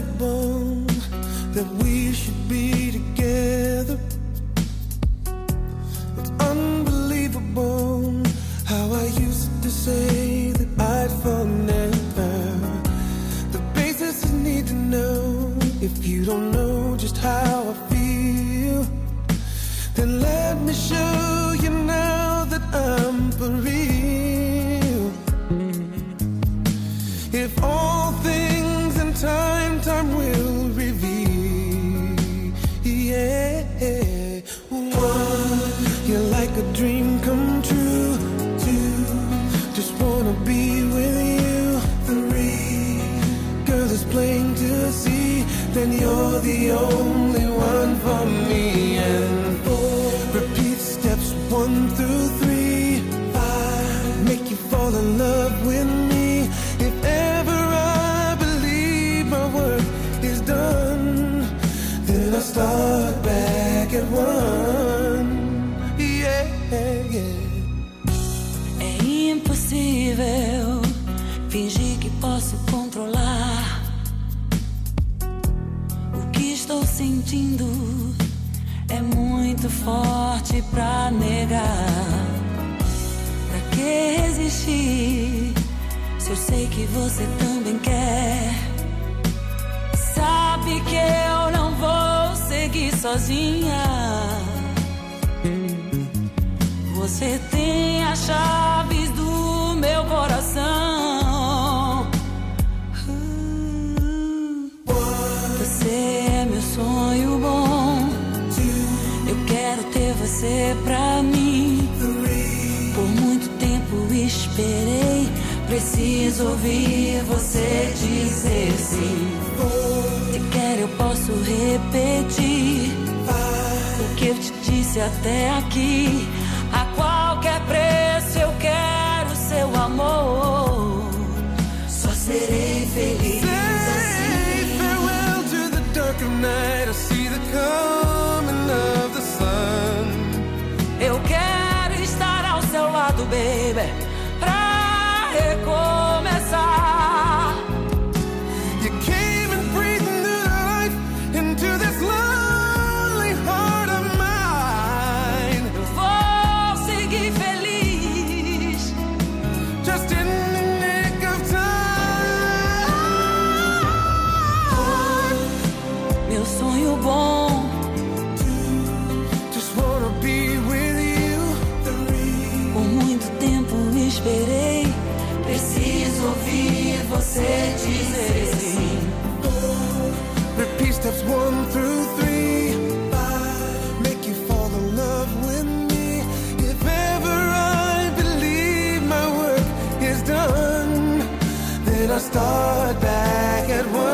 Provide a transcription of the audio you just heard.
backbone that we should be together. It's unbelievable how I used to say that I'd fall never. The basis is need to know if you don't know just how I feel. Then you're the only one for me. And four, repeat steps one through three. Five, make you fall in love with me. If ever I believe my work is done, then I start back at one. É muito forte pra negar. Pra que resistir? Se eu sei que você também quer. Sabe que eu não vou seguir sozinha. Você tem as ter você pra mim. Por muito tempo esperei. Preciso ouvir você dizer sim. Se quer, eu posso repetir o que eu te disse até aqui. esperei. Preciso ouvir você dizer sim. Repeat steps one through three. Make you fall in love with me. If ever I believe my work is done, then I start back at one.